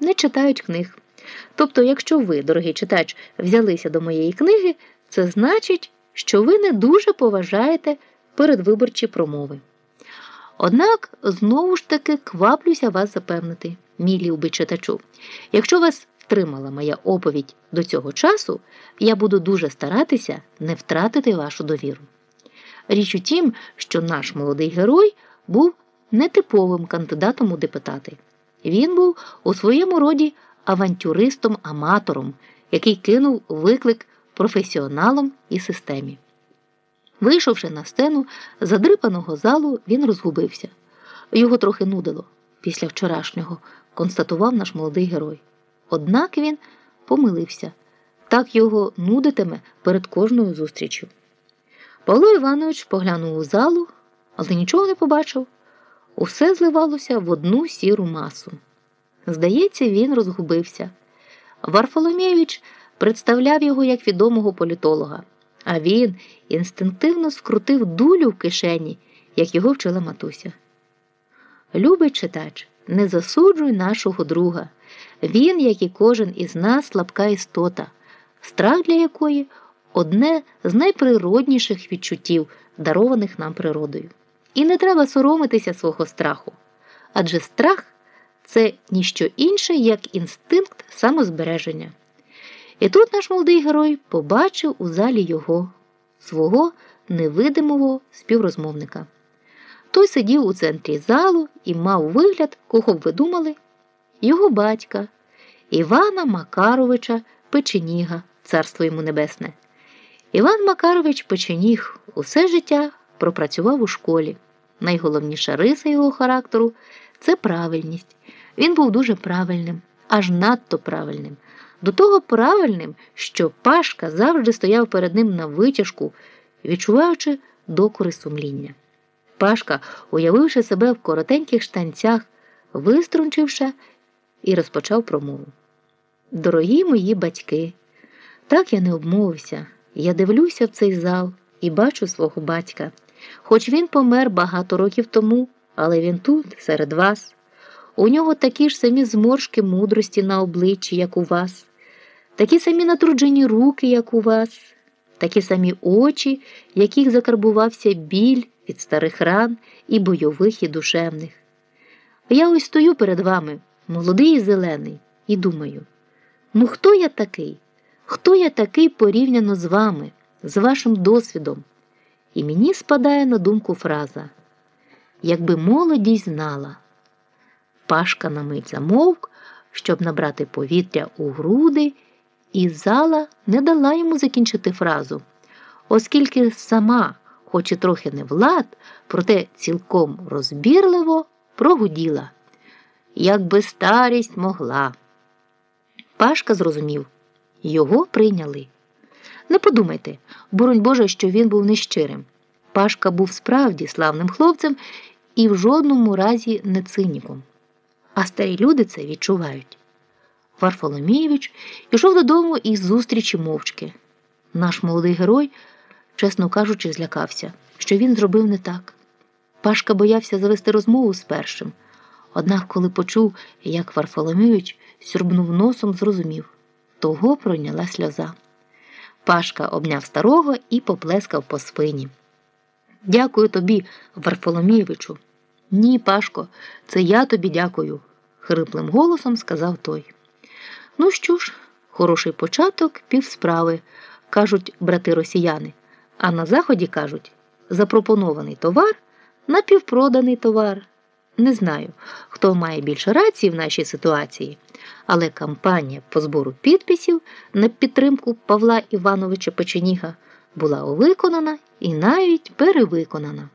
не читають книг. Тобто, якщо ви, дорогий читач, взялися до моєї книги, це значить, що ви не дуже поважаєте передвиборчі промови. Однак знову ж таки кваплюся вас запевнити, мій любий читачу. Якщо вас втримала моя оповідь до цього часу, я буду дуже старатися не втратити вашу довіру. Річ у тім, що наш молодий герой був нетиповим кандидатом у депутати. Він був у своєму роді авантюристом-аматором, який кинув виклик професіоналам і системі. Вийшовши на сцену задрипаного залу, він розгубився. Його трохи нудило після вчорашнього, констатував наш молодий герой. Однак він помилився так його нудитиме перед кожною зустрічю. Павло Іванович поглянув у залу, але нічого не побачив. Усе зливалося в одну сіру масу. Здається, він розгубився. Варфоломєвич представляв його як відомого політолога, а він інстинктивно скрутив дулю в кишені, як його вчила матуся. Любий читач, не засуджуй нашого друга. Він, як і кожен із нас, слабка істота, страх для якої одне з найприродніших відчуттів, дарованих нам природою. І не треба соромитися свого страху. Адже страх це ніщо інше, як інстинкт самозбереження. І тут наш молодий герой побачив у залі його, свого невидимого співрозмовника. Той сидів у центрі залу і мав вигляд, кого б ви думали, його батька Івана Макаровича Печеніга, царство йому небесне. Іван Макарович Печеніг усе життя пропрацював у школі. Найголовніша риса його характеру це правильність. Він був дуже правильним, аж надто правильним. До того правильним, що Пашка завжди стояв перед ним на витяжку, відчуваючи докори сумління. Пашка, уявивши себе в коротеньких штанцях, виструнчивши і розпочав промову. Дорогі мої батьки, так я не обмовився. Я дивлюся в цей зал і бачу свого батька. Хоч він помер багато років тому, але він тут, серед вас. У нього такі ж самі зморшки мудрості на обличчі, як у вас, такі самі натруджені руки, як у вас, такі самі очі, яких закарбувався біль від старих ран і бойових, і душевних. Я ось стою перед вами, молодий і зелений, і думаю: ну хто я такий? Хто я такий порівняно з вами, з вашим досвідом? І мені спадає на думку фраза Якби молодість знала. Пашка на мить замовк, щоб набрати повітря у груди, і зала не дала йому закінчити фразу, оскільки сама, хоч і трохи не влад, проте цілком розбірливо прогуділа. Якби старість могла. Пашка зрозумів, його прийняли. Не подумайте, боронь Боже, що він був нещирим. Пашка був справді славним хлопцем і в жодному разі не циніком. А старі люди це відчувають. Варфоломійович пішов додому із зустрічі мовчки. Наш молодий герой, чесно кажучи, злякався, що він зробив не так. Пашка боявся завести розмову з першим. Однак, коли почув, як Варфоломійович сюрбнув носом, зрозумів того пройняла сльоза. Пашка обняв старого і поплескав по спині. Дякую тобі, Варфоломійовичу. Ні, Пашко, це я тобі дякую, хриплим голосом сказав той. Ну що ж, хороший початок, півсправи, кажуть брати росіяни, а на заході кажуть запропонований товар напівпроданий товар. Не знаю, хто має більше рації в нашій ситуації, але кампанія по збору підписів на підтримку Павла Івановича Печеніга була виконана і навіть перевиконана.